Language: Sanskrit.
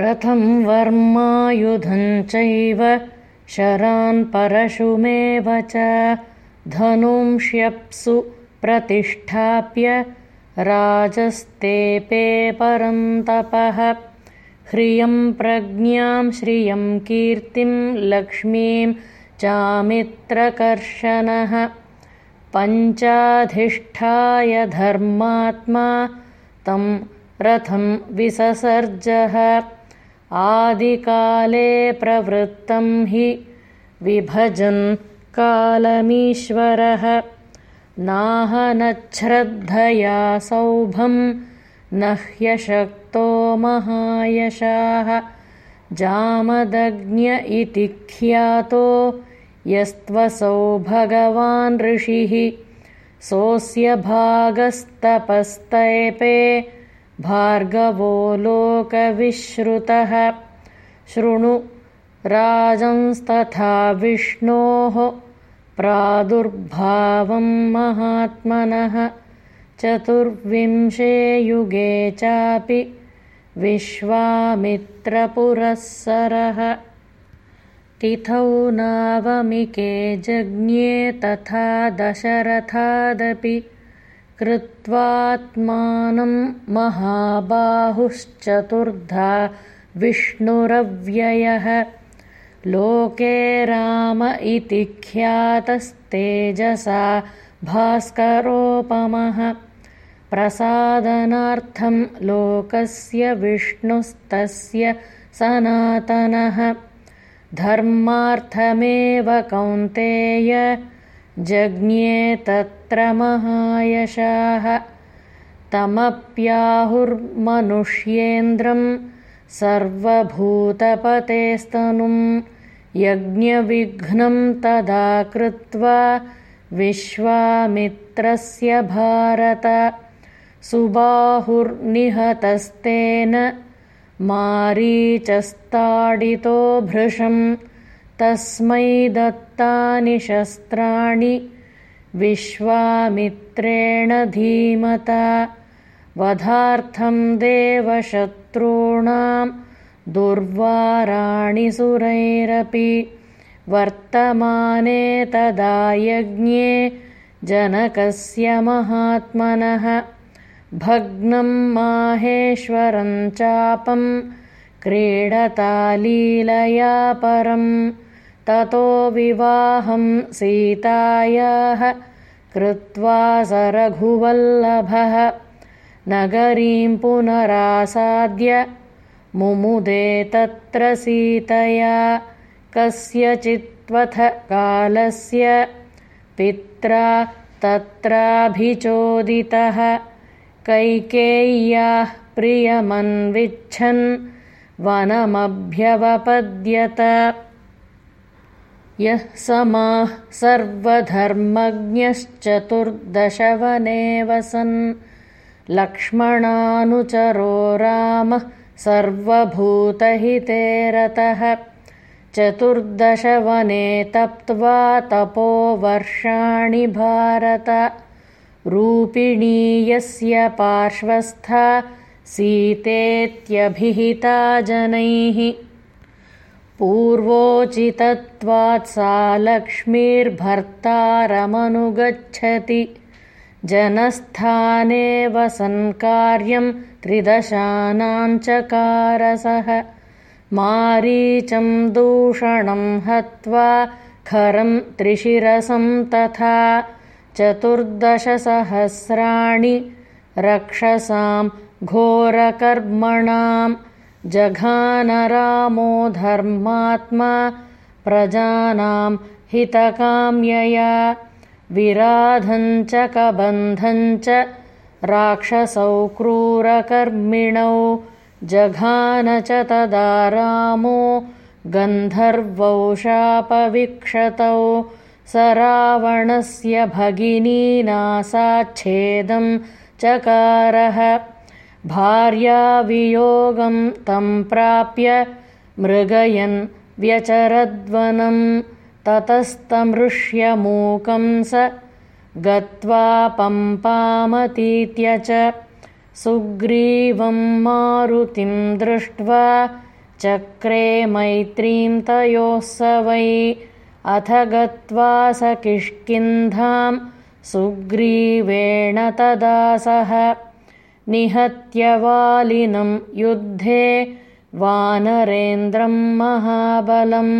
रथं वर्मायुधं चैव शरान् परशुमेव च धनुंष्यप्सु प्रतिष्ठाप्य राजस्तेपे परन्तपः ह्रियं प्रज्ञां श्रियं कीर्तिं लक्ष्मीं चामित्रकर्शनः पञ्चाधिष्ठाय धर्मात्मा तं रथं विससर्जः आदिकाले प्रवृत्तं हि विभजन् कालमीश्वरः। नाहनच्छ्रद्धया सौभं न ह्यशक्तो महायशाः। जामदग्न्य इति ख्यातो यस्त्वसौ भगवान् ऋषिः। सोऽस्य भागस्तपस्तैपे भार्गवो लोकविश्रुतः। शृणु राजंस्तथा विष्णोः प्रादुर्भावं महात्मनः। चतुर्विंशे युगे चापि विश्वामित्रपुरःसरः। तिथौ नावमिके जज्ञे तथा दशरथादपि कृत्वात्मानं महाबाहुश्चतुर्धा विष्णुरव्ययः। लोके राम इति ख्यातस्तेजसा भास्करोपमः। प्रसादनार्थं लोकस्य विष्णुस्तस्य सनातनः। धर्मार्थमेव कौन्तेय जज्ञे तत्र महायशाः। तमप्याहुर्मनुष्येन्द्रं सर्वभूतपतेस्तनुं यज्ञविघ्नं तदा कृत्वा विश्वामित्रस्य भारत। सुबाहुर्निहतस्तेन मारीचस्ताडितो भृशं तस्मै दत्तानि शस्त्राणि विश्वामित्रेण धीमता। वधार्थं देवशत्रूणां दुर्वाराणि सुरैरपि। वर्तमाने तदा यज्ञे जनकस्य महात्मनः। भग्नं माहेश्वरं चापं क्रीडतालीलया परं ततो विवाहं सीतायाः कृत्वा स रघुवल्लभः नगरीं पुनरासाद्य मुमुदे तत्र सीतया। कस्यचित्त्वथ कालस्य पित्रा तत्राभिचोदितः। कैकेय्याः प्रियमन्विच्छन् वनमभ्यवपद्यत यः समाः सर्वधर्मज्ञश्चतुर्दशवने वसन् लक्ष्मणानुचरो रामः सर्वभूतहिते रतः। चतुर्दशवने तप्त्वा तपोवर्षाणि भारत। रूपिणी यस्य पार्श्वस्था सीतेत्यभिहिता जनैः पूर्वोचितत्वात् सा लक्ष्मीर्भर्तारमनुगच्छति जनस्थाने वसन्कार्यं त्रिदशानाञ्चकारसः मारीचं दूषणं हत्वा खरं त्रिशिरसं तथा चतुर्दशसहस्राणि रक्षसां जघानरामो धर्मात्मा प्रजानां हितकाम्यया। विराधञ्च कबन्धञ्च राक्षसौ क्रूरकर्मिणौ। जघान च तदा रामो गन्धर्वौ शापविक्षतौ। स रावणस्य भगिनीनासाच्छेदं चकारः भार्यावियोगं तं प्राप्य मृगयन् व्यचरद्वनं ततस्तमृष्यमूकं स गत्वा पम्पामतीत्य च सुग्रीवं मारुतिं दृष्ट्वा चक्रे मैत्रीं तयोः स वै अथ गत्वा स किष्किन्धां सुग्रीवेण तदा सह निहत्यवालिनं युद्धे वानरेन्द्रं महाबलम्